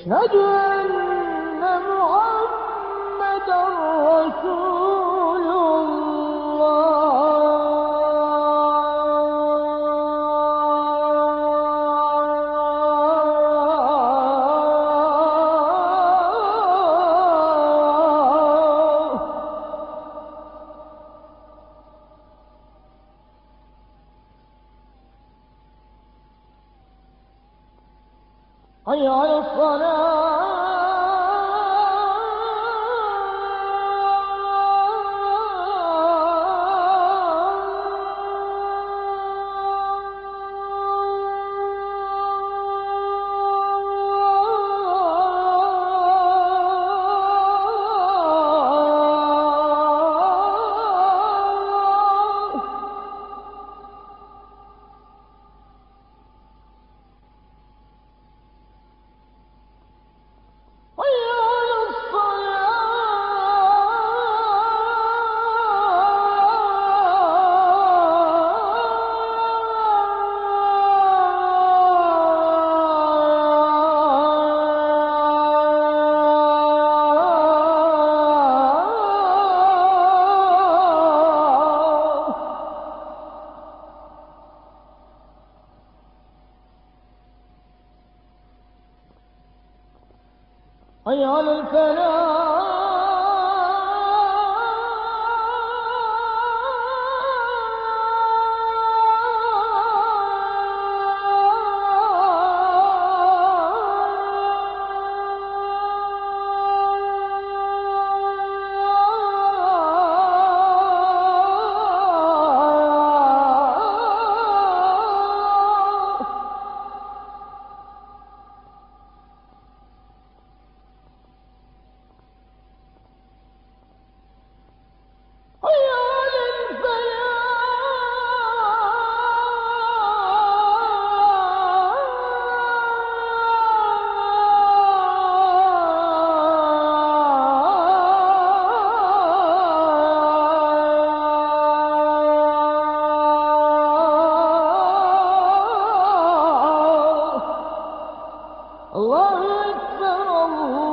أشهد أن محمدا رسول حي على الصلاة. حي على الفلاح. الله أكبر الله